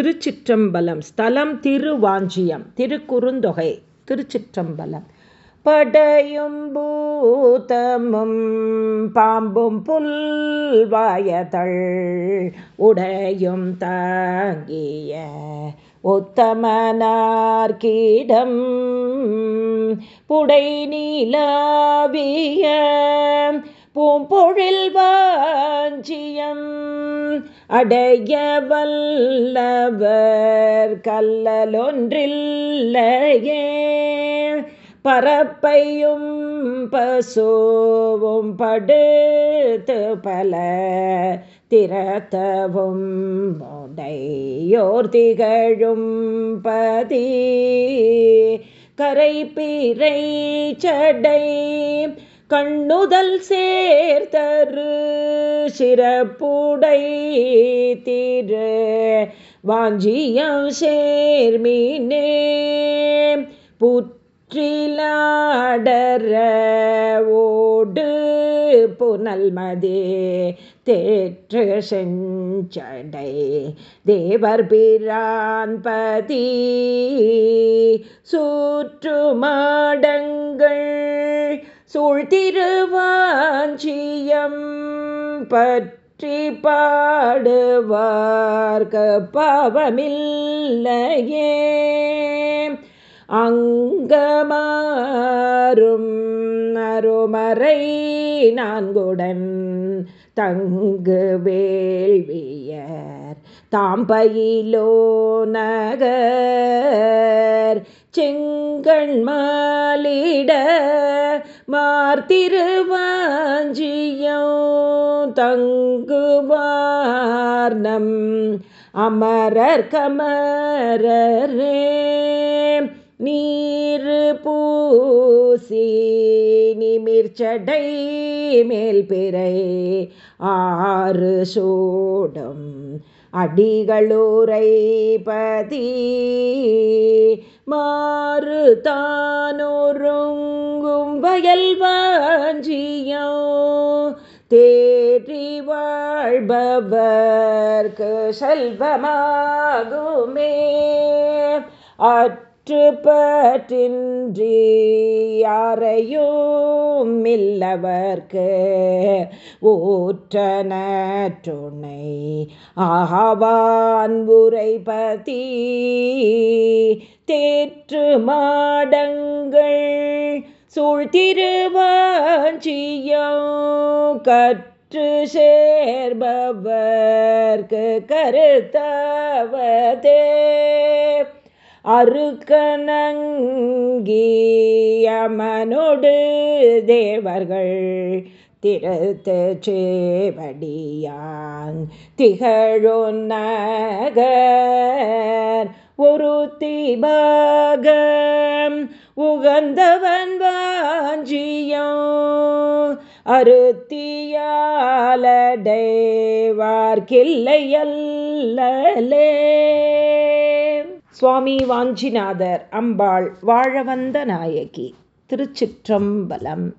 திருச்சிற்றம்பலம் ஸ்தலம் திருவாஞ்சியம் திருக்குறுந்தொகை திருச்சிற்றம்பலம். படையும் பூத்தமும் பாம்பும் புல்வாயதள் உடையும் தாங்கிய ஒத்தமனார்கீடம் புடை நீலாவிய பூம்பொழில் வாஞ்சியம். அடைய வல்லவர் கல்லலொன்றில்லையே. பரப்பையும் பசுவும் படுத்து பல திறத்தவும் உடையோர் திகழும் பதி. கரை பிறை சடை கண்ணுதல் சேர்த்தரு சிறப்புடை திரு. வாஞ்சியம் சேர்மீனே புற்றிலாடர ஓடு புனல்மதே தேற்று செஞ்சடை தேவர் பிரான்பதி சூற்று மாடங்கள் சூழ்த்திருவாஞ்சியம் பற்றி பாடுவார்க பாவமில்லையே. அங்கமாறும் அருமறை நான்குடன் தங்கு வேள்வியர் தாம்பயிலோ நகர் செங்கண் மாலிட மார்த்திருவாஞ்சியோ தங்குவார்ணம் அமரர் கமரரே. நீர் பூசி மீர்ச்சடை மேல் பிறை ஆறு சூடும் அடிகளுரைபதி மாறு தானொருங்கும் வயல் வாஞ்சியோ தேற்றி வாழ்பவர்க்கு செல்வமாகுமே. அற்று சுற்றுப்பற்றின்றி யாரையும் இல்லவர்க்கு ஊற்றன துணை. ஆவான் உரைபதி தேற்று மாடங்கள் சூழ்த்திருவாஞ்சியோ கற்று சேர்பவர்க்கு கருத்தவதே. அருக்கனங்கியமனோடு தேவர்கள் திருத்து சேவடியான் திகழொன் ஒரு தீபாகம் உகந்தவன் வாஞ்சியோ அருத்தியாலடைவார்க்கில்லையல்லே சுவாமி வாஞ்சிநாதர் அம்பாள் வாழவந்த நாயகி திருச்சிற்றம்பலம்.